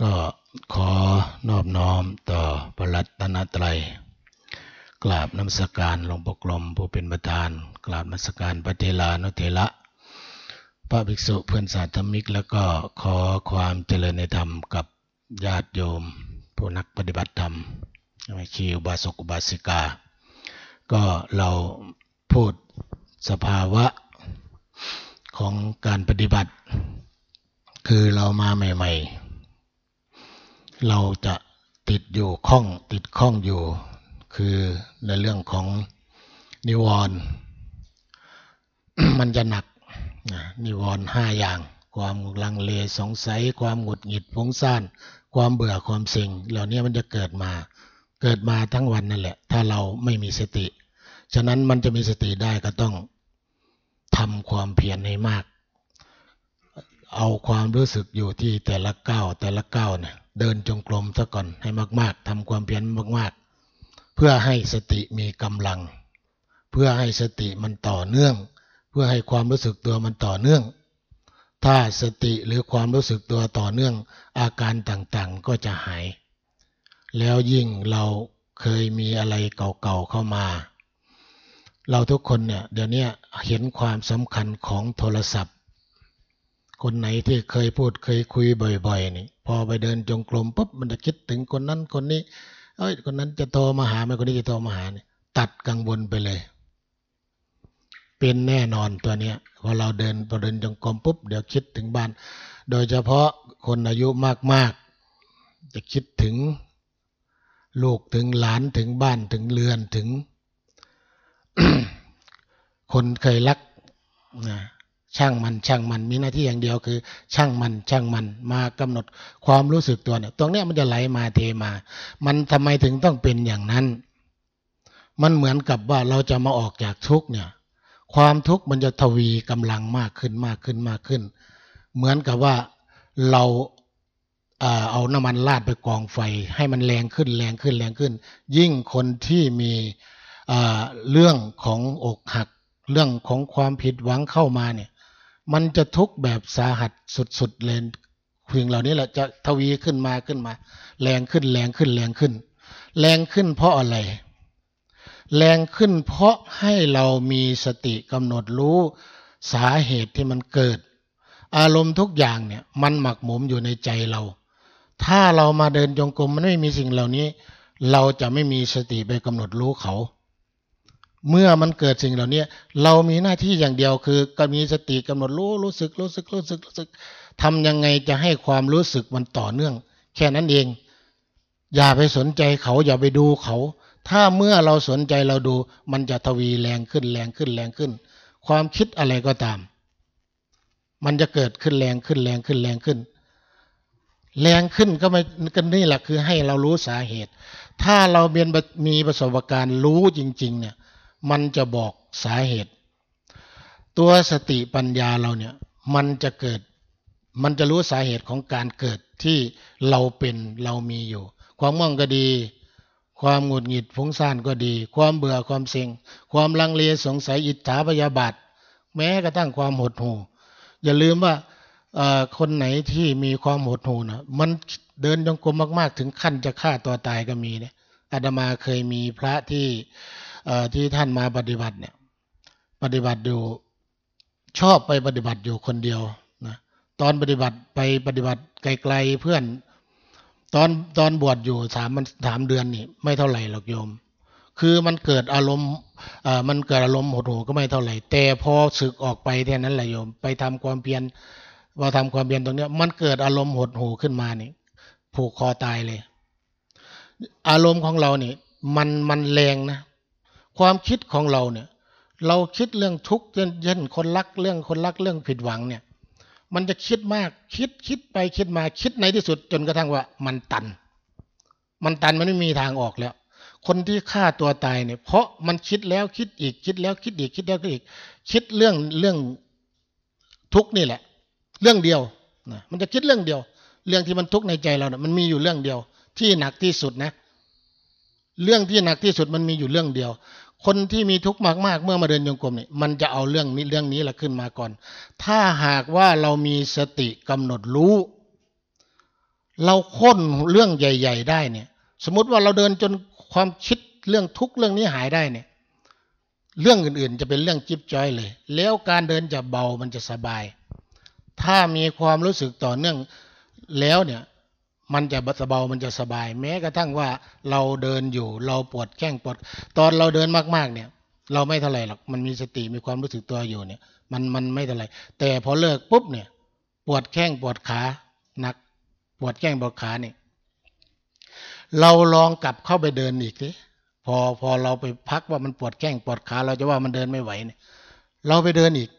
ก็ขอนอบน้อมต่อพระรัตนตรัย กราบนมัสการหลวงพ่อกลมผู้เป็นประธาน กราบนมัสการพระเทลานุเทระพระภิกษุเพื่อนสาธมิก แล้วก็ขอความเจริญในธรรมกับญาติโยม ผู้นักปฏิบัติธรรมไม่ชีอุบาสกอุบาสิกา ก็เราพูดสภาวะของการปฏิบัติ คือเรามาใหม่ ๆ เราจะติดอยู่ข้องติดข้องอยู่ คือในเรื่องของนิวรณ์มันจะหนักนิวรณ์ห้าอย่าง ความลังเลสงสัย ความหงุดหงิดฟุ้งซ่านความเบื่อความเซ็งเหล่านี้มันจะเกิดมา เกิดมาทั้งวันนั่นแหละ ถ้าเราไม่มีสติ ฉะนั้นมันจะมีสติได้ก็ต้องทำความเพียรให้มาก เอาความรู้สึกอยู่ที่แต่ละก้าวแต่ละก้าวเนี่ย เดินจงกรมซะก่อนให้มากๆทำความเพียรมาก ๆ เพื่อให้สติมีกำลัง เพื่อให้สติมันต่อเนื่อง เพื่อให้ความรู้สึกตัวมันต่อเนื่อง ถ้าสติหรือความรู้สึกตัวต่อเนื่อง อาการต่างๆก็จะหาย แล้วยิ่งเราเคยมีอะไรเก่าๆเข้ามา เราทุกคนเนี่ยเดี๋ยวนี้เห็นความสำคัญของโทรศัพท์ คนไหนที่เคยพูดเคยคุยบ่อย ๆ นี่ อไปเดินจงกรมปุ๊บมันจะคิดถึงคนนั้นคนนี้เอ้ยคนนั้นจะโทรมาหาไหมคนนี้จะโทรมาหาเนี่ยตัดกังวลไปเลย เป็นแน่นอนตัวเนี้ยพอเราเดินพอเดินจงกรมปุ๊บเดี๋ยวคิดถึงบ้าน โดยเฉพาะคนอายุมากๆ จะคิดถึงลูกถึงหลานถึงบ้านถึงเรือนถึง คนเคยรักนะ ช่างมันช่างมันมีหน้าที่อย่างเดียวคือ ช่างมันช่างมันมากำหนดความรู้สึกตัวเนี่ยตรงเนี้ยมันจะไหลมาเทมา มันทำไมถึงต้องเป็นอย่างนั้น มันเหมือนกับว่าเราจะมาออกจากทุกเนี่ย ความทุกข์มันจะทวีกำลังมากขึ้นมากขึ้นมากขึ้น เหมือนกับว่าเราเอาน้ำมันราดไปกองไฟ ให้มันแรงขึ้นแรงขึ้นแรงขึ้น ยิ่งคนที่มีเรื่องของอกหัก เรื่องของความผิดหวังเข้ามาเนี่ย มันจะทุกข์แบบสาหัสสุดๆเลยสิ่งเหล่านี้แหละจะทวีขึ้นมาขึ้นมา แรงขึ้นแรงขึ้นแรงขึ้น แรงขึ้นเพราะอะไร แรงขึ้นเพราะให้เรามีสติกำหนดรู้สาเหตุที่มันเกิด อารมณ์ทุกอย่างเนี่ยมันหมักหมมอยู่ในใจเรา ถ้าเรามาเดินจงกรมมันไม่มีสิ่งเหล่านี้ เราจะไม่มีสติไปกำหนดรู้เขา เมื่อมันเกิดสิ่งเหล่านี้เรามีหน้าที่อย่างเดียวคือก็มีสติกำหนดรู้รู้สึกรู้สึกรู้สึกรู้สึกทำยังไงจะให้ความรู้สึกมันต่อเนื่อง แค่นั้นเอง อย่าไปสนใจเขาอย่าไปดูเขา ถ้าเมื่อเราสนใจเราดู มันจะทวีแรงขึ้นแรงขึ้นแรงขึ้น ความคิดอะไรก็ตาม มันจะเกิดขึ้นแรงขึ้นแรงขึ้นแรงขึ้น แรงขึ้นก็ไม่กันนี่แหละคือให้เรารู้สาเหตุ ถ้าเราเมียนมีประสบการณ์รู้จริง ๆ เนี่ย มันจะบอกสาเหตุ ตัวสติปัญญาเราเนี่ยมันจะเกิด มันจะรู้สาเหตุของการเกิดที่เราเป็นเรามีอยู่ ความม่วงก็ดี ความหงุดหงิดฟุ้งซ่านก็ดี ความเบื่อความเซ็งความลังเลสงสัยอิจฉาพยาบาทแม้กระทั่งความหดหู่อย่าลืมว่าคนไหนที่มีความหดหู่นะมันเดินจงกรมมาก ๆ ถึงขั้นจะฆ่าตัวตายก็มีเนี่ยอาตมาเคยมีพระที่ ที่ท่านมาปฏิบัติเนี่ย ปฏิบัติอยู่ชอบไปปฏิบัติอยู่คนเดียวนะตอนปฏิบัติไปปฏิบัติไกลๆเพื่อน ตอนตอนบวชอยู่สามมันสามเดือนนี่ไม่เท่าไหร่หรอกโยม คือมันเกิดอารมณ์มันเกิดอารมณ์หดหู่ก็ไม่เท่าไหร่ แต่พอศึกออกไปแค่นั้นแหละโยม ไปทำความเพียรพอทำความเพียรตรงเนี้ย มันเกิดอารมณ์หดหู่ขึ้นมานี่ผูกคอตายเลย อารมณ์ของเรานี่มันมันแรงนะ ความคิดของเราเนี่ย เราคิดเรื่องทุกข์เช่นคนรักเรื่องคนรักเรื่องผิดหวังเนี่ย มันจะคิดมากคิดคิดไปคิดมาคิดในที่สุด จนกระทั่งว่ามันตัน มันตันมันไม่มีทางออกแล้ว คนที่ฆ่าตัวตายเนี่ย เพราะมันคิดแล้วคิดอีกคิดแล้วคิดอีกคิดแล้วคิดอีก คิดเรื่องเรื่องทุกข์นี่แหละ เรื่องเดียวนะมันจะคิดเรื่องเดียว เรื่องที่มันทุกข์ในใจเราเนี่ยมันมีอยู่เรื่องเดียว ที่หนักที่สุดนะเรื่องที่หนักที่สุดมันมีอยู่เรื่องเดียว คนที่มีทุกข์มากๆ เมื่อมาเดินโยงกรมเนี่ยมันจะเอาเรื่องนี้เรื่องนี้แหละขึ้นมาก่อน ถ้าหากว่าเรามีสติกำหนดรู้ เราค้นเรื่องใหญ่ ๆ ได้เนี่ย สมมติว่าเราเดินจนความคิดเรื่องทุกข์เรื่องนี้หายได้เนี่ย เรื่องอื่นๆ จะเป็นเรื่องจิ๊บจ้อยเลย แล้วการเดินจะเบามันจะสบาย ถ้ามีความรู้สึกต่อเนื่องแล้วเนี่ย มันจะสบามันจะสบาย แม้กระทั่งว่าเราเดินอยู่ เราปวดแข้งปวด ตอนเราเดินมากๆเนี่ย เราไม่เท่าไหร่หรอกมันมีสติมีความรู้สึกตัวอยู่เนี่ย มันมันไม่เท่าไหร่แต่พอเลิกปุ๊บเนี่ย ปวดแข้งปวดขาหนัก ปวดแข้งปวดขาเนี่ยเราลองกลับเข้าไปเดินอีกทีพอพอเราไปพักว่ามันปวดแข้งปวดขาเราจะว่ามันเดินไม่ไหวเนี่ย เราไปเดินอีก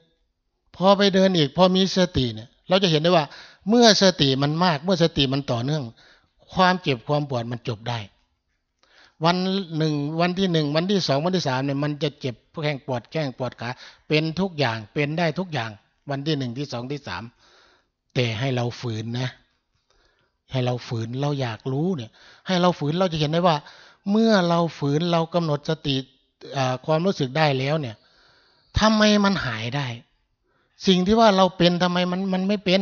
พอไปเดินอีก พอมีสติเนี่ย เราจะเห็นได้ว่า เมื่อสติมันมาก เมื่อสติมันต่อเนื่อง ความเจ็บความปวดมันจบได้ วันหนึ่งวันที่หนึ่งวันที่สองวันที่สามเนี่ยมันจะเจ็บแข้งปวดแข้งปวดขาเป็นทุกอย่างเป็นได้ทุกอย่าง วันที่หนึ่งที่สองที่สามแต่ให้เราฝืนนะ ให้เราฝืนเราอยากรู้เนี่ย ให้เราฝืนเราจะเห็นได้ว่า เมื่อเราฝืนเรากำหนดสติความรู้สึกได้แล้วเนี่ยทำไมมันหายได้ สิ่งที่ว่าเราเป็นทำไมมันมันไม่เป็น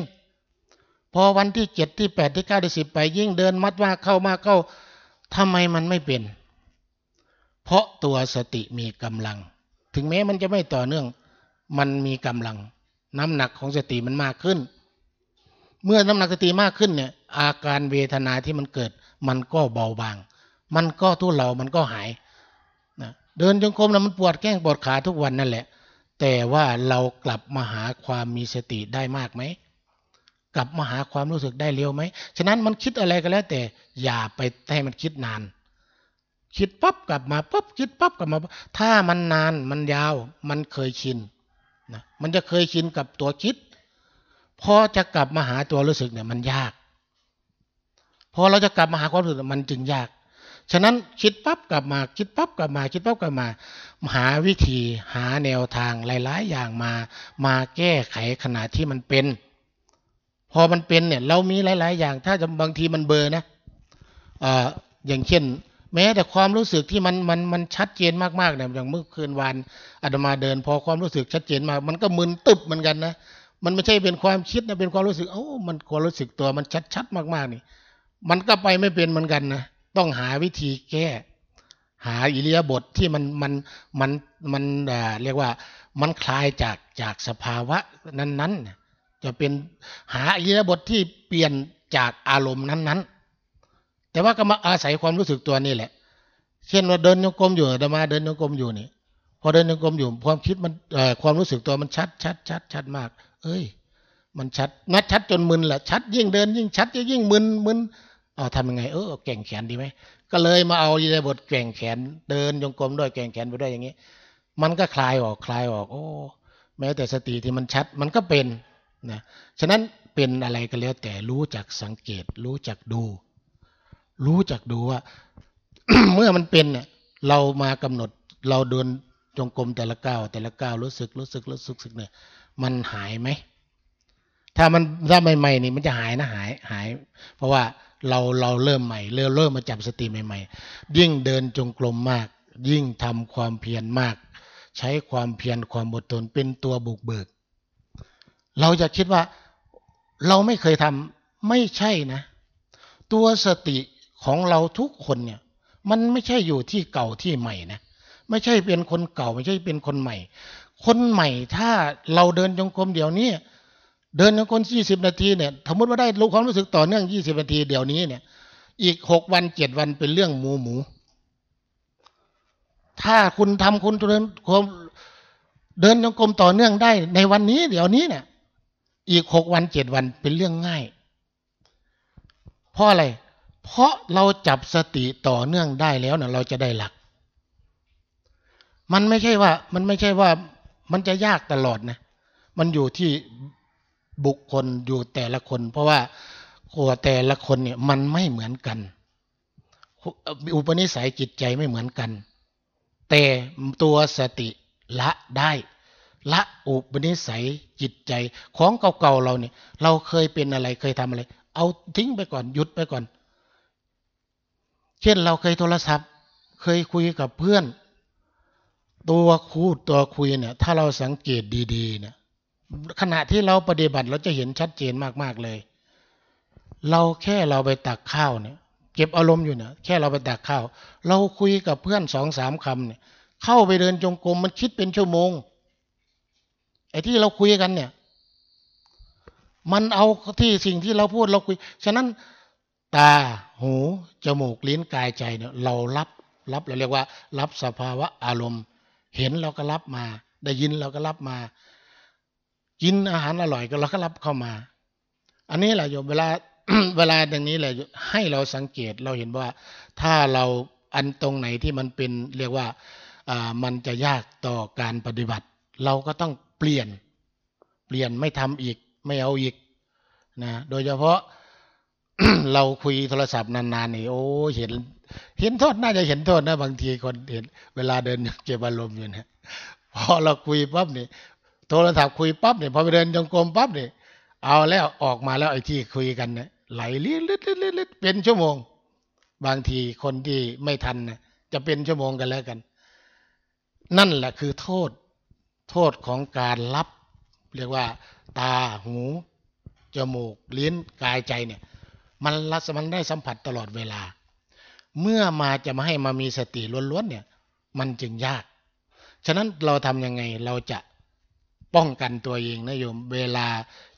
พอวันที่เจ็ดที่แปดที่เก้าที่สิบไปยิ่งเดินมัดว่าเข้ามาเข้าทำไมมันไม่เป็น เพราะตัวสติมีกำลัง ถึงแม้มันจะไม่ต่อเนื่อง มันมีกำลัง น้ำหนักของสติมันมากขึ้น เมื่อน้ำหนักสติมากขึ้นเนี่ยอาการเวทนาที่มันเกิด มันก็เบาบาง มันก็ทุเลามันก็หายนะเดินจงกรมแล้วมันปวดแก้งปวดขาทุกวันนั่นแหละ แต่ว่าเรากลับมาหาความมีสติได้มากไหม กลับมาหาความรู้สึกได้เร็วไหม ฉะนั้นมันคิดอะไรก็แล้ว แต่อย่าไปให้มันคิดนาน คิดปั๊บกลับมาปั๊บคิดปั๊บกลับมา ถ้ามันนานมันยาว มันเคยชินนะมันจะเคยชินกับตัวคิด พอจะกลับมาหาตัวรู้สึกเนี่ยมันยาก พอเราจะกลับมาหาความรู้สึกมันจึงยาก ฉะนั้นคิดปั๊บกลับมาคิดปั๊บกลับมา คิดปั๊บกลับมา หาวิธีหาแนวทางหลาย ๆ อย่างมา มาแก้ไขขณะที่มันเป็น พอมันเป็นเนี่ย เรามีหลาย ๆ อย่าง ถ้าจะบางทีมันเบอร์นะอ่าอย่างเช่น แม้แต่ความรู้สึกที่มันมันมันชัดเจนมากๆเนี่ยอย่างเมื่อคืนวานอาตมาเดิน พอความรู้สึกชัดเจนมากมันก็มึนตึบเหมือนกันนะมันไม่ใช่เป็นความคิดนะเป็นความรู้สึกโอ้มันความรู้สึกตัวมันชัดๆมาก ๆ นี่ มันก็ไปไม่เป็นเหมือนกันนะต้องหาวิธีแก้ หาอิเลียบทที่มันมันมันมันเรียกว่ามันคลายจากจากสภาวะนั้นๆ จะเป็นหาอิเลียบทที่เปลี่ยนจากอารมณ์นั้นๆ แต่ว่าก็มาอาศัยความรู้สึกตัวนี่แหละ เช่นว่าเดินโยกมอยู่เดินมาเดินโยกมอยู่นี่ พอเดินโยกมอยู่ความคิดมันความรู้สึกตัวมันชัดชัดชัดชัดมาก เอ้ย มันชัดนัดชัดจนมึนแหละชัด ยิ่งเดิน ยิ่งชัดยิ่งมึนมึนเอาทำยังไงเออแก่งแขนดีไหมก็เลยมาเอาในบทแก่งแขน เดินโยกลมด้วยแก่งแขนไปด้วยอย่างนี้ มันก็คลายออกคลายออก โอ้ แม้แต่สติที่มันชัดมันก็เป็น นะฉะนั้นเป็นอะไรก็แล้ว แต่รู้จักสังเกต รู้จักดู รู้จักดูว่า เมื่อมันเป็นเนี่ยเรามากำหนดเราเดินจงกรมแต่ละก้าวแต่ละก้าวรู้สึกรู้สึกรู้สึกสึกเนี่ยมันหายไหมถ้ามันถ้าใหม่ๆนี่มันจะหายนะหายหาย เพราะว่าเราเราเริ่มใหม่เริ่มเริ่มมาจับสติใหม่ๆ ยิ่งเดินจงกรมมาก ยิ่งทำความเพียรมาก ใช้ความเพียรความอดทนเป็นตัวบุกเบิก เราจะคิดว่าเราไม่เคยทำไม่ใช่นะ ตัวสติของเราทุกคนเนี่ย มันไม่ใช่อยู่ที่เก่าที่ใหม่นะไม่ใช่เป็นคนเก่า ไม่ใช่เป็นคนใหม่ คนใหม่ถ้าเราเดินจงกรมเดี๋ยวนี้เดินจงกรมยี่สิบนาทีเนี่ยสมมติว่าได้รู้ความรู้สึกต่อเนื่องยี่สิบนาทีเดี๋ยวนี้เนี่ย อีกหกวันเจ็ดวันเป็นเรื่องหมูหมู ถ้าคุณทำคุณเดินความเดินจงกรมต่อเนื่องได้ในวันนี้ เดี๋ยวนี้เนี่ย อีกหกวันเจ็ดวันเป็นเรื่องง่าย เพราะอะไร เพราะเราจับสติต่อเนื่องได้แล้วเนี่ยเราจะได้หลัก มันไม่ใช่ว่า มันไม่ใช่ว่ามันจะยากตลอดนะ มันอยู่ที่บุคคลอยู่แต่ละคน เพราะว่าขัวแต่ละคนเนี่ยมันไม่เหมือนกัน อุปนิสัยจิตใจไม่เหมือนกัน แต่ตัวสติละได้ ละอุปนิสัยจิตใจของเก่าๆเราเนี่ย เราเคยเป็นอะไรเคยทำอะไร เอาทิ้งไปก่อนหยุดไปก่อน เช่นเราเคยโทรศัพท์ เคยคุยกับเพื่อน ตัวคูดตัวคุยเนี่ย ถ้าเราสังเกตดีๆเนี่ยขณะที่เราปฏิบัติเราจะเห็นชัดเจนมากๆเลย เราแค่เราไปตักข้าวเนี่ย เก็บอารมณ์อยู่เนี่ยแค่เราไปตักข้าว เราคุยกับเพื่อนสองสามคำเนี่ย เข้าไปเดินจงกรมมันคิดเป็นชั่วโมง ไอ้ที่เราคุยกันเนี่ย มันเอาที่สิ่งที่เราพูดเราคุย ฉะนั้นตาหูจมูกลิ้นกายใจเนี่ย เรารับรับเราเรียกว่า รับสภาวะอารมณ์ เห็นเราก็รับมา ได้ยินเราก็รับมา กินอาหารอร่อยก็เราก็รับเข้ามา อันนี้แหละโยมเวลาเวลาอย่างนี้แหละให้เราสังเกตเราเห็นว่า ถ้าเราอันตรงไหนที่มันเป็นเรียกว่าอ่ามันจะยากต่อการปฏิบัติ เราก็ต้อง เปลี่ยน เปลี่ยนไม่ทำอีก ไม่เอาอีกนะโดยเฉพาะเราคุยโทรศัพท์นานๆนี่โอ้เห็น เห็นโทษน่าจะเห็นโทษนะ บางทีคนเห็น เวลาเดินเก็บอารมณ์อยู่นี่ยพอเราคุยปั๊บนี่โทรศัพท์คุยปั๊บเนี่ยพอไปเดินจงกรมปั๊บเนี่ยเอาแล้วออกมาแล้วไอ้ที่คุยกันเนี่ยไหลลิดลิดลิดลิดเป็นชั่วโมง บางทีคนที่ไม่ทันนะจะเป็นชั่วโมงกันแล้วกัน นั่นแหละคือโทษ โทษของการรับ เรียกว่า ตาหูจมูกลิ้นกายใจเนี่ย มันรัศมันได้สัมผัสตลอดเวลา เมื่อมาจะมาให้มามีสติล้วนๆเนี่ย มันจึงยาก ฉะนั้นเราทำยังไงเราจะป้องกันตัวเองนะโยม เวลา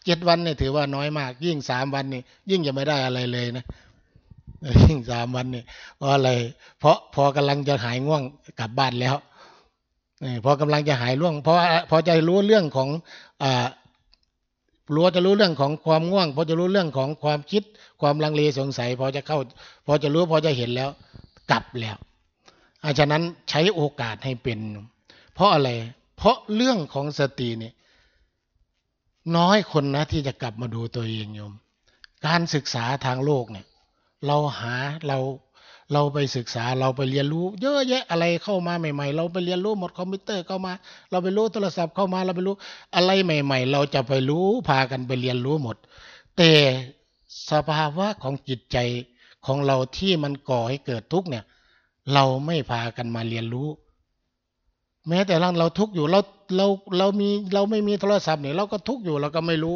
เจ็ดวันเนี่ยถือว่าน้อยมาก ยิ่งสามวันนี่ยิ่งจะไม่ได้อะไรเลยนะยิ่งสามวันนี่เพราะอะไรเพราะพอกำลังจะหายง่วงกลับบ้านแล้ว พอกำลังจะหายร่วงพราะพอจะรู้เรื่องของอ่ารู้จะรู้เรื่องของความง่วง พอจะรู้เรื่องของความคิด ความลังเลสงสัย พอจะเข้า พอจะรู้พอจะเห็นแล้ว กลับแล้วอาฉะนั้นใช้โอกาสให้เป็น เพราะอะไร เพราะเรื่องของสติเนี่ยน้อยคนนะที่จะกลับมาดูตัวเองโยม การศึกษาทางโลกเนี่ย เราหาเรา เราไปศึกษาเราไปเรียนรู้ เยอะแยะอะไรเข้ามาใหม่ ๆ เราไปเรียนรู้หมดคอมพิวเตอร์เข้ามา เราไปรู้โทรศัพท์เข้ามาเราไปรู้อะไรใหม่ ๆ เราจะไปรู้พากันไปเรียนรู้หมด แต่สภาวะของจิตใจของเราที่มันก่อให้เกิดทุกข์เนี่ย เราไม่พากันมาเรียนรู้ แม้แต่เราเราทุกข์อยู่เราเราเรามีเราไม่มีโทรศัพท์เนี่ยเราก็ทุกข์อยู่เราก็ไม่รู้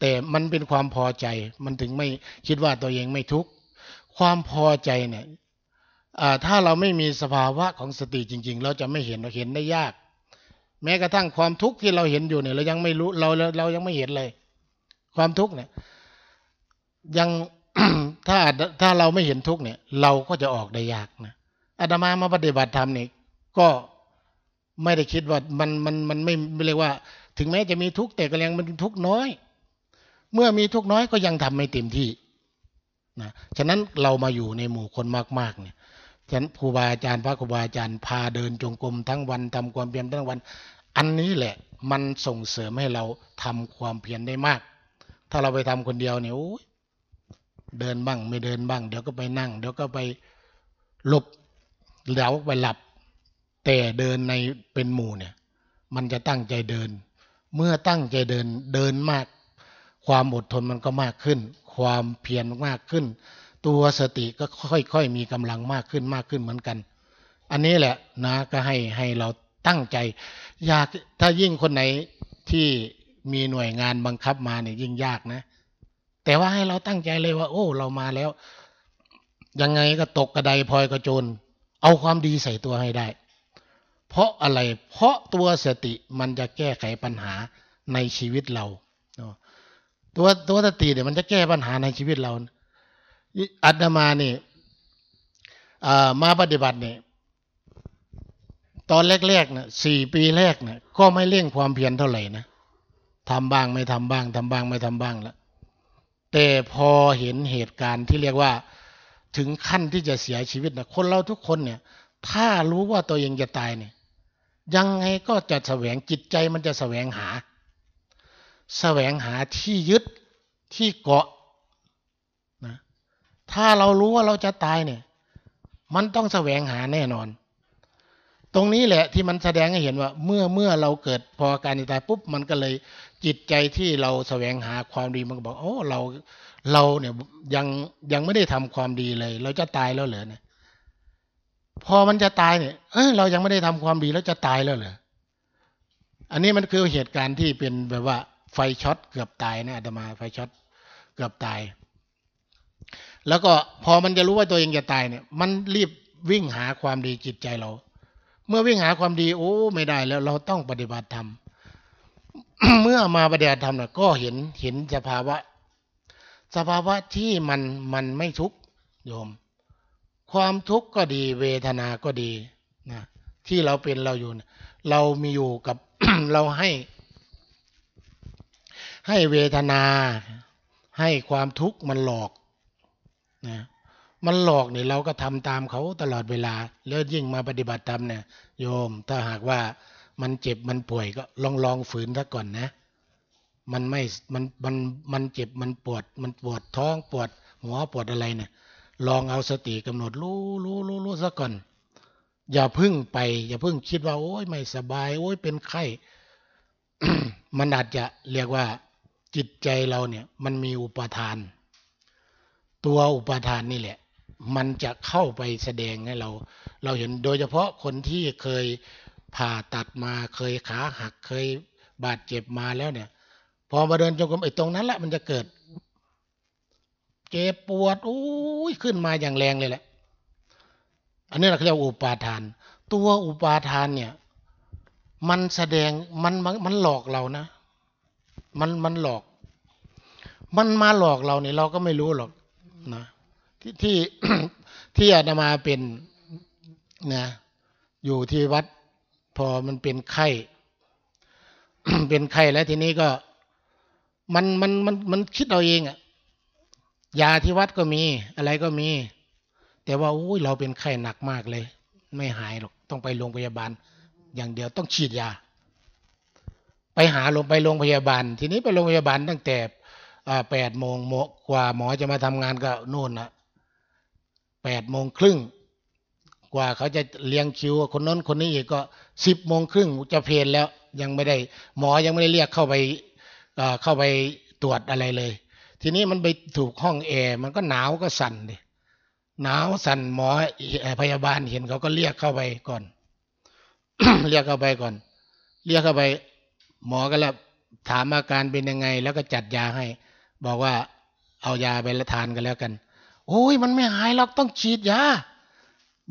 แต่มันเป็นความพอใจ มันถึงไม่คิดว่าตัวเองไม่ทุกข์ ความพอใจเนี่ยถ้าเราไม่มีสภาวะของสติจริง ๆ เราจะไม่เห็นเราเห็นได้ยาก แม้กระทั่งความทุกข์ที่เราเห็นอยู่เนี่ยเรายังไม่รู้เราเรายังไม่เห็นเลย ความทุกข์เนี่ย ยังถ้าถ้าเราไม่เห็นทุกข์เนี่ย เราก็จะออกได้ยากนะอาตมามาปฏิบัติธรรมเนี่ยก็ไม่ได้คิดว่ามันมันมันไม่เรียกว่า ถึงแม้จะมีทุกข์แต่ก็ยังมันทุกข์น้อย เมื่อมีทุกข์น้อยก็ยังทำไม่เต็มที่ นะฉะนั้นเรามาอยู่ในหมู่คนมากๆเนี่ยฉะนั้นครูบาอาจารย์พระครูบาอาจารย์พาเดินจงกรมทั้งวันทำความเพียรทั้งวัน อันนี้แหละมันส่งเสริมให้เราทำความเพียรได้มาก ถ้าเราไปทำคนเดียวเนี่ยเดินบ้างไม่เดินบ้าง เดี๋ยวก็ไปนั่ง เดี๋ยวก็ไปหลบเดี๋ยวไปหลับ แต่เดินในเป็นหมู่เนี่ย มันจะตั้งใจเดิน เมื่อตั้งใจเดินเดินมาก ความอดทนมันก็มากขึ้น ความเพียรมากขึ้น ตัวสติก็ค่อยๆมีกำลังมากขึ้นมากขึ้นเหมือนกัน อันนี้แหละนะก็ให้ให้เราตั้งใจ อยากถ้ายิ่งคนไหนที่มีหน่วยงานบังคับมาเนี่ยยิ่งยากนะ แต่ว่าให้เราตั้งใจเลยว่า โอ้ เรามาแล้ว ยังไงก็ตกกระไดพลอยกระโจนเอาความดีใส่ตัวให้ได้ เพราะอะไรเพราะตัวสติมันจะแก้ไขปัญหาในชีวิตเรา ตัวตัวสติเนี่ยมันจะแก้ปัญหาในชีวิตเราอาตมาเนี่ยมาปฏิบัติเนี่ยตอนแรกๆเนี่ยสี่ปีแรกเนี่ยก็ไม่เร่งความเพียรเท่าไหร่นะทำบ้างไม่ทำบ้างทำบ้างไม่ทำบ้างแล้วแต่พอเห็นเหตุการณ์ที่เรียกว่าถึงขั้นที่จะเสียชีวิตนะคนเราทุกคนเนี่ย ถ้ารู้ว่าตัวเองจะตายเนี่ย ยังไงก็จะแสวงจิตใจมันจะแสวงหา แสวงหาที่ยึดที่เกาะนะถ้าเรารู้ว่าเราจะตายเนี่ย มันต้องแสวงหาแน่นอน ตรงนี้แหละที่มันแสดงให้เห็นว่า เมื่อเมื่อเราเกิดพอการตายปุ๊บมันก็เลยจิตใจที่เราแสวงหาความดีมันก็บอกโอ้เราเราเนี่ยยังยังไม่ได้ทำความดีเลย เราจะตายแล้วเหรอเนี่ยพอมันจะตายเนี่ยเออเรายังไม่ได้ทำความดีแล้วจะตายแล้วเหรออันนี้มันคือเหตุการณ์ที่เป็นแบบว่า ไฟช็อตเกือบตายนะอาตมาไฟช็อตเกือบตาย แล้วก็พอมันจะรู้ว่าตัวเองจะตายเนี่ย มันรีบวิ่งหาความดีจิตใจเรา เมื่อวิ่งหาความดีโอ้ไม่ได้แล้วเราต้องปฏิบัติธรรมเมื่อมาปฏิบัติธรรมเนี่ยก็เห็นเห็นสภาวะ สภาวะที่มันมันไม่ทุกข์โยม ความทุกข์ก็ดีเวทนาก็ดีนะที่เราเป็นเราอยู่เนี่ยเรามีอยู่กับเราให้ ให้เวทนา ให้ความทุกข์มันหลอกนะมันหลอกเนี่ยเราก็ทำตามเขาตลอดเวลา แล้วยิ่งมาปฏิบัติธรรมเนี่ยโยม ถ้าหากว่ามันเจ็บมันป่วยก็ลองลองฝืนซะก่อนนะ มันไม่มันมันมันเจ็บมันปวด มันปวดท้องปวด หัวปวดอะไรเนี่ย ลองเอาสติกำหนดรู้รู้รู้รู้ซะก่อน อย่าพึ่งไป อย่าพึ่งคิดว่า โอ้ยไม่สบาย โอ้ยเป็นไข้ มันอาจจะเรียกว่า จิตใจเราเนี่ยมันมีอุปทาน ตัวอุปทานนี่แหละ มันจะเข้าไปแสดงให้เรา เราเห็นโดยเฉพาะคนที่เคยผ่าตัดมาเคยขาหักเคยบาดเจ็บมาแล้วเนี่ย พอมาเดินจงกรมไอ้ตรงนั้นแหละมันจะเกิด เจ็บปวดโอ้ยขึ้นมาอย่างแรงเลยแหละ อันนี้เราเรียกอุปาทาน ตัวอุปาทานเนี่ย มันแสดงมันมันมันหลอกเรานะ มันมันหลอก มันมาหลอกเราเนี่ยเราก็ไม่รู้หรอกนะที่ที่ที่อาตมาเป็นนะอยู่ที่วัด พอมันเป็นไข้เป็นไข้แล้วทีนี้ก็ มันมันมันมันคิดเอาเองอะยาที่วัดก็มี อะไรก็มี แต่ว่าอุ้ยเราเป็นไข้หนักมากเลย ไม่หายหรอกต้องไปโรงพยาบาล อย่างเดียวต้องฉีดยา ไปหาลงไปโรงพยาบาล ทีนี้ไปโรงพยาบาลตั้งแต่แปดโมงกว่าหมอจะมาทำงานก็นู่นนะแปดโมงครึ่งกว่าเขาจะเลี้ยงคิวคนน้นคนนี้อีกก็สิบโมงครึ่งจะเพลนแล้วยังไม่ได้ หมอยังไม่ได้เรียกเข้าไปเข้าไปตรวจอะไรเลย ทีนี้มันไปถูกห้องแอร์มันก็หนาวก็สั่นดิหนาวสั่นหมอพยาบาลเห็นเขาก็เรียกเข้าไปก่อน เรียกเข้าไปก่อน เรียกเข้าไป หมอก็แล้วถามอาการเป็นยังไง แล้วก็จัดยาให้ บอกว่าเอายาไปละทานกันแล้วกัน โอ้ยมันไม่หายหรอกต้องฉีดยา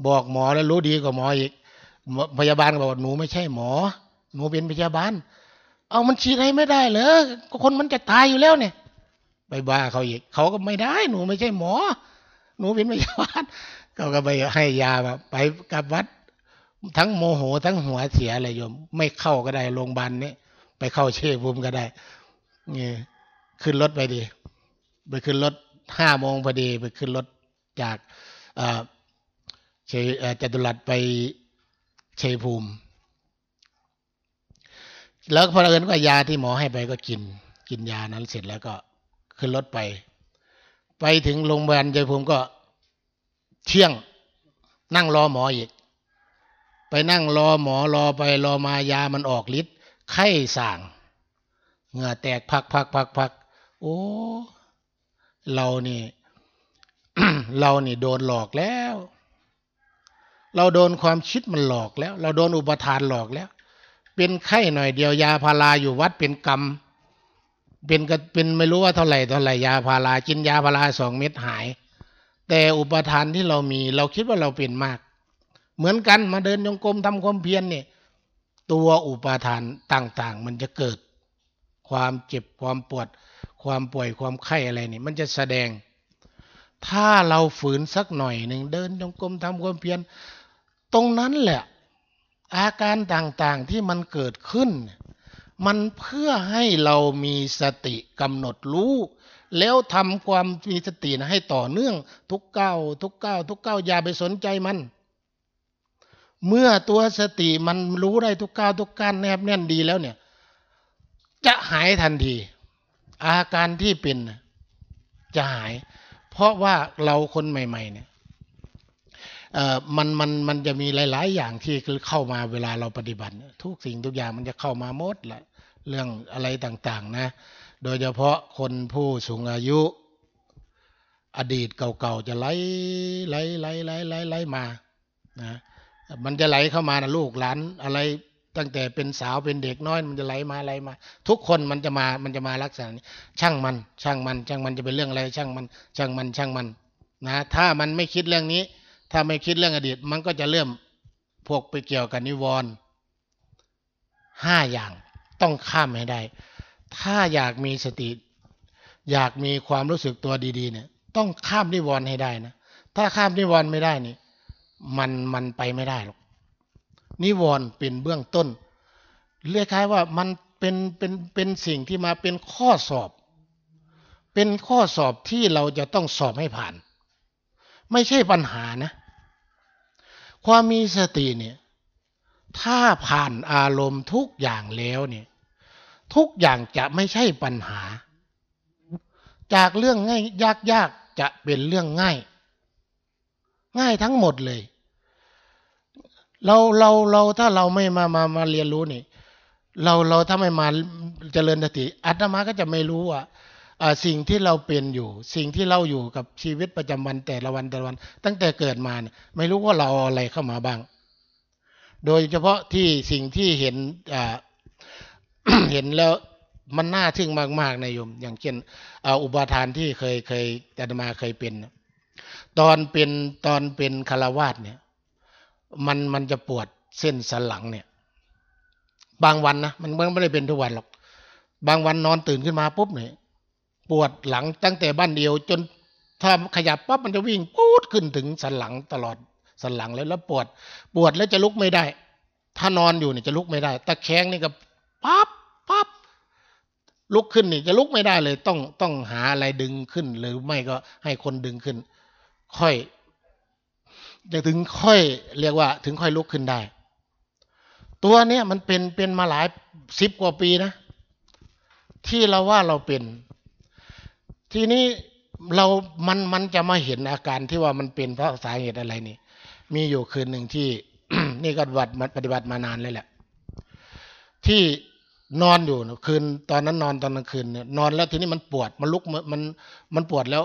บอกหมอแล้วรู้ดีกว่าหมออีกพยาบาลก็บอกหนูไม่ใช่หมอ หนูเป็นพยาบาล เอามันฉีดให้ไม่ได้เหรอคนมันจะตายอยู่แล้วเนี่ยไปบ้าเขาอีกเขาก็ไม่ได้ หนูไม่ใช่หมอ หนูเป็นพยาบาลเขาก็ไปให้ยาแบบไปกับวัด ทั้งโมโหทั้งหัวเสียอะไรโยม ไม่เข้าก็ได้โรงพยาบาลนี้ ไปเข้าเชฟภูมิก็ได้นี่ขึ้นรถไปดี ไปขึ้นรถห้าโมงพอดี ไปขึ้นรถจากเชจตุรัสไปเชยภูมิ แล้วพอเอิญก็ยาที่หมอให้ไปก็กิน กินยานั้นเสร็จแล้วก็ขึ้นรถไป ไปถึงโรงพยาบาลเชยภูมิก็เที่ยงนั่งรอหมออีก ไปนั่งรอหมอรอไปรอมายามันออกฤทธิ์ ไข้สั่งเหงื่อแตกพักพักพักพักโอ้เรานี่เรานี่โดนหลอกแล้ว เราโดนความคิดมันหลอกแล้ว เราโดนอุปทานหลอกแล้ว เป็นไข้หน่อยเดียวยาพาราอยู่วัดเป็นกรรม เป็นก็เป็นไม่รู้ว่าเท่าไหร่เท่าไหร่ยาพารากินยาพาราสองเม็ดหาย แต่อุปทานที่เรามี เราคิดว่าเราเป็นมาก เหมือนกันมาเดินยงกรมทำความเพียรเนี่ย ตัวอุปาทานต่างๆ มันจะเกิด ความเจ็บความปวด ความป่วยความไข้อะไรนี่ มันจะแสดง ถ้าเราฝืนสักหน่อยหนึ่งเดินจงกรมทำความเพียรตรงนั้นแหละ อาการต่างๆที่มันเกิดขึ้น มันเพื่อให้เรามีสติกำหนดรู้แล้วทำความมีสติให้ต่อเนื่องทุกก้าวทุกก้าวทุกก้าวอย่าไปสนใจมัน เมื่อตัวสติมันรู้ได้ทุกก้าวทุกการแนบแน่นดีแล้วเนี่ย จะหายทันที อาการที่เป็นจะหาย เพราะว่าเราคนใหม่ ๆ เนี่ยมันมันมันจะมีหลาย ๆ อย่างที่คือเข้ามาเวลาเราปฏิบัติ ทุกสิ่งทุกอย่างมันจะเข้ามาหมดแหละเรื่องอะไรต่าง ๆ นะ โดยเฉพาะคนผู้สูงอายุ อดีตเก่า ๆ จะไหลไหลไหลไหลไหลไหลมานะ มันจะไหลเข้ามานะลูกหลานอะไรตั้งแต่เป็นสาวเป็นเด็กน้อย มันจะไหลมาไหลมา ทุกคนมันจะมามันจะมาลักษณะนี้ ช่างมัน ช่างมัน ช่างมันจะเป็นเรื่องอะไร ช่างมัน ช่างมันช่างมันนะถ้ามันไม่คิดเรื่องนี้ ถ้าไม่คิดเรื่องอดีต มันก็จะเริ่มพวกไปเกี่ยวกับนิวรณ์ห้าอย่างต้องข้ามให้ได้ ถ้าอยากมีสติ อยากมีความรู้สึกตัวดี ๆ เนี่ย ต้องข้ามนิวรณ์ให้ได้นะ ถ้าข้ามนิวรณ์ไม่ได้นี่ มันมันไปไม่ได้หรอกนิวรณ์เป็นเบื้องต้นเรียกคล้ายว่ามันเป็นเป็นเป็นสิ่งที่มาเป็นข้อสอบ เป็นข้อสอบที่เราจะต้องสอบให้ผ่าน ไม่ใช่ปัญหานะ ความมีสติเนี่ยถ้าผ่านอารมณ์ทุกอย่างแล้วเนี่ยทุกอย่างจะไม่ใช่ปัญหา จากเรื่องง่ายยากยากจะเป็นเรื่องง่าย ง่ายทั้งหมดเลย เราเราเราถ้าเราไม่มามามาเรียนรู้นี่ เราเราถ้าไม่มาเจริญสติอาตมาก็จะไม่รู้ว่าสิ่งที่เราเป็นอยู่ สิ่งที่เราอยู่กับชีวิตประจำวันแต่ละวันแต่ละวัน ตั้งแต่เกิดมาเนี่ยไม่รู้ว่าเราอะไรเข้ามาบ้าง โดยเฉพาะที่สิ่งที่เห็นเห็นแล้วมันน่าทึ่งมากๆนะโยม อย่างเช่นอุปทานที่เคยเคยอาตมาเคยเป็น ตอนเป็นตอนเป็นคารวาสเนี่ย มันมันจะปวดเส้นสันหลังเนี่ย บางวันนะมันไม่ได้เป็นทุกวันหรอก บางวันนอนตื่นขึ้นมาปุ๊บเนี่ยปวดหลังตั้งแต่บ้านเดียว จนถ้าขยับปั๊บมันจะวิ่งปูดขึ้นถึงสันหลังตลอดสันหลังแล้วแล้วปวด ปวดแล้วจะลุกไม่ได้ ถ้านอนอยู่เนี่ยจะลุกไม่ได้ตะแคงนี่ก็ปั๊บปั๊บลุกขึ้นนี่จะลุกไม่ได้เลย ต้องต้องหาอะไรดึงขึ้น หรือไม่ก็ให้คนดึงขึ้น ค่อยจะถึงค่อยเรียกว่า ถึงค่อยลุกขึ้นได้ ตัวเนี้ยมันเป็นเป็นมาหลายสิบกว่าปีนะ ที่เราว่าเราเป็น ทีนี้เรา มัน มันจะมาเห็นอาการที่ว่ามันเป็นเพราะสาเหตุอะไรนี่ มีอยู่คืนหนึ่งที่ นี่ก็ปฏิบัติปฏิบัติมานานเลยแหละ ที่นอนอยู่คืน ตอนนั้นนอนตอนกลางคืนเนี่ยนอนแล้วทีนี้มันปวด มันลุก มัน มันปวดแล้ว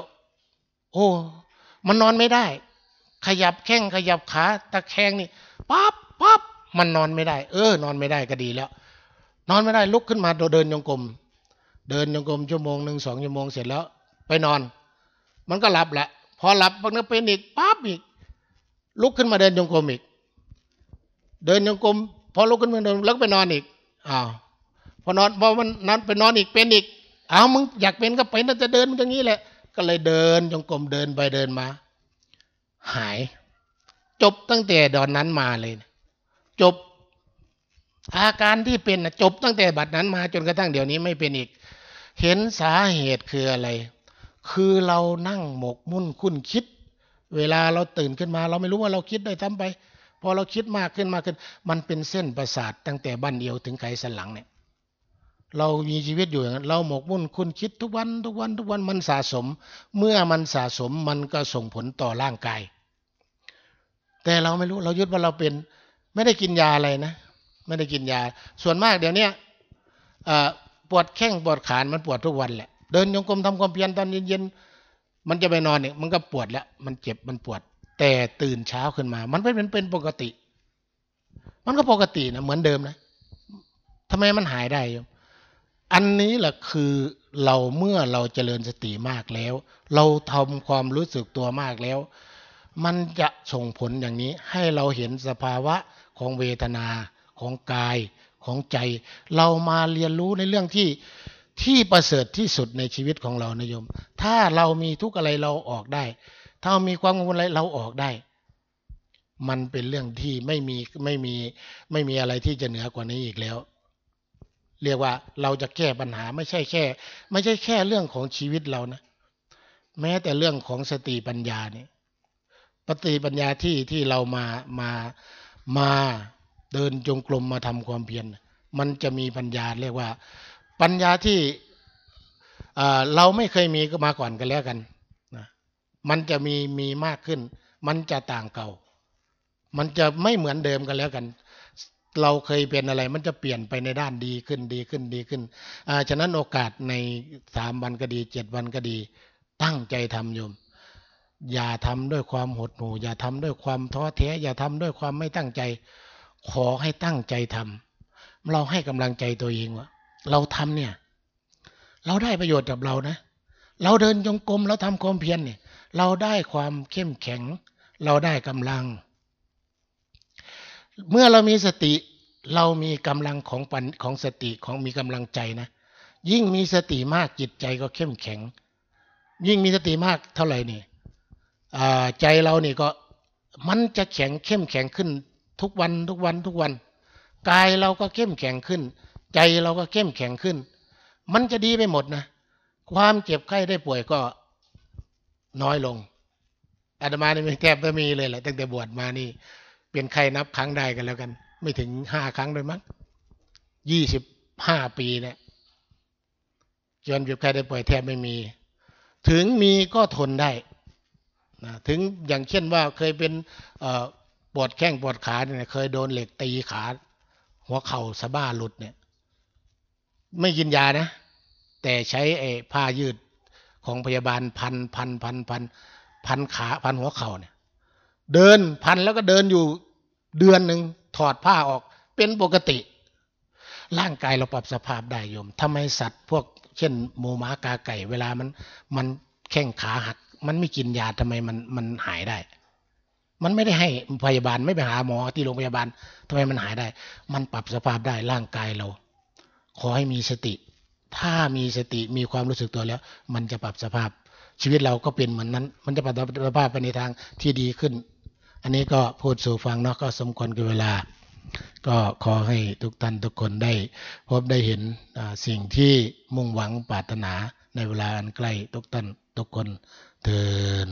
โอ้ มันนอนไม่ได้ ขยับแข้งขยับขาตะแคงนี่ปั๊บปั๊บมันนอนไม่ได้ เออ นอนไม่ได้ก็ดีแล้ว นอนไม่ได้ลุกขึ้นมาเดินยงกลมเดินยงกลมชั่วโมงหนึ่งสองชั่วโมงเสร็จแล้ว ไปนอน มันก็หลับแหละพอหลับมันก็เป็นอีกปั๊บอีก ลุกขึ้นมาเดินยงกลมอีก เดินยงกลมพอลุกขึ้นมาเดินแล้วไปนอนอีกอ้าวพอนอนพอมันนั้นไปนอนอีกเป็นอีกอ้าวมึงอยากเป็นก็ไปน่าจะเดินมันอย่างนี้แหละ ก็เลยเดินยงกลมเดินไปเดินมา หาย จบตั้งแต่ดอนนั้นมาเลย จบ อาการที่เป็นจบตั้งแต่บัดนั้นมาจนกระทั่งเดี๋ยวนี้ไม่เป็นอีก เห็นสาเหตุคืออะไร คือเรานั่งหมกมุ่นคุ้นคิด เวลาเราตื่นขึ้นมา เราไม่รู้ว่าเราคิดได้ทำไปพอเราคิดมากขึ้นมากขึ้น มันเป็นเส้นประสาทตั้งแต่บั้นเดียวถึงไขสันหลังเนี่ย เรามีชีวิตอยู่อย่างนั้นเราหมกมุ่นคุ้นคิดทุกวันทุกวันทุกวันมันสะสม เมื่อมันสะสมมันก็ส่งผลต่อร่างกาย แต่เราไม่รู้เรายึดว่าเราเป็นไม่ได้กินยาอะไรนะ ไม่ได้กินยา ส่วนมากเดี๋ยวนี้ปวดแข้งปวดขามันปวดทุกวันแหละเดินโยงกลมทำความเพียรตอนเย็นๆมันจะไปนอนเนี่ยมันก็ปวดแล้วมันเจ็บมันปวด แต่ตื่นเช้าขึ้นมา มันเป็นเป็นปกติ มันก็ปกตินะเหมือนเดิมนะทำไมมันหายได้ย อันนี้แหละคือเราเมื่อเราเจริญสติมากแล้ว เราทำความรู้สึกตัวมากแล้ว มันจะส่งผลอย่างนี้ให้เราเห็นสภาวะของเวทนาของกายของใจ เรามาเรียนรู้ในเรื่องที่ที่ประเสริฐที่สุดในชีวิตของเรานะโยม ถ้าเรามีทุกอะไรเราออกได้ ถ้ามีความกังวลอะไรเราออกได้ มันเป็นเรื่องที่ไม่มีไม่มีไม่มีอะไรที่จะเหนือกว่านี้อีกแล้ว เรียกว่าเราจะแก้ปัญหาไม่ใช่แค่ ไม่ใช่แค่เรื่องของชีวิตเรานะ แม้แต่เรื่องของสติปัญญาเนี่ยปฏิปัญญาที่ที่เรามามามาเดินจงกรมมาทำความเพียรมันจะมีปัญญาเรียกว่า ปัญญาที่เราไม่เคยมีก็มาก่อนกันแล้วกันนะมันจะมีมีมากขึ้น มันจะต่างเก่า มันจะไม่เหมือนเดิมกันแล้วกัน เราเคยเป็นอะไรมันจะเปลี่ยนไปในด้านดีขึ้นดีขึ้นดีขึ้นฉะนั้นโอกาสในสามวันก็ดีเจ็ดวันก็ดี ตั้งใจทำโยม อย่าทำด้วยความหดหู่อย่าทำด้วยความท้อแท้ อย่าทำด้วยความไม่ตั้งใจ ขอให้ตั้งใจทำเราให้กำลังใจตัวเองว่าเราทำเนี่ย เราได้ประโยชน์กับเรานะ เราเดินจงกรมเราทำความเพียรเนี่ย เราได้ความเข้มแข็ง เราได้กำลัง เมื่อเรามีสติเรามีกำลังของปัญของสติของมีกำลังใจนะ ยิ่งมีสติมากจิตใจก็เข้มแข็ง ยิ่งมีสติมากเท่าไหร่นี่ใจเรานี่ก็มันจะแข็งเข้มแข็งขึ้นทุกวันทุกวันทุกวัน กายเราก็เข้มแข็งขึ้น ใจเราก็เข้มแข็งขึ้น มันจะดีไปหมดนะ ความเจ็บไข้ได้ป่วยก็น้อยลงอาตมานี่ไม่แทบไม่มีเลยแหละตั้งแต่บวชมานี่ เป็นไข้นับครั้งได้กันแล้วกัน ไม่ถึงห้าครั้งเลยมั้งยี่สิบห้าปีเนี่ยจนเจ็บไข้ได้ป่วยแทบไม่มี ถึงมีก็ทนได้นะถึงอย่างเช่นว่าเคยเป็นปวดแข้งปวดขาเนี่ยเคยโดนเหล็กตีขา หัวเข่าสะบ้าหลุดเนี่ย ไม่กินยานะ แต่ใช้ไอ้ผ้ายืดของพยาบาลพันพันพันพันพันขาพันหัวเข่าเนี่ย เดินพันแล้วก็เดินอยู่ เดือนหนึ่งถอดผ้าออกเป็นปกติ ร่างกายเราปรับสภาพได้โยมทำไมสัตว์พวกเช่นหมูหมากาไก่ เวลามันมันแข้งขาหัก มันไม่กินยาทำไมมันมันหายได้ มันไม่ได้ให้พยาบาลไม่ไปหาหมอที่โรงพยาบาลทำไมมันหายได้ มันปรับสภาพได้ร่างกายเรา ขอให้มีสติ ถ้ามีสติมีความรู้สึกตัวแล้ว มันจะปรับสภาพชีวิตเราก็เป็นเหมือนนั้น มันจะปรับสภาพไปในทางที่ดีขึ้น อันนี้ก็พูดสู่ฟังเนาะก็สมควรกับเวลา ก็ขอให้ทุกท่านทุกคนได้พบได้เห็นสิ่งที่มุ่งหวังปรารถนาในเวลาอันใกล้ทุกท่านทุกคนเทิน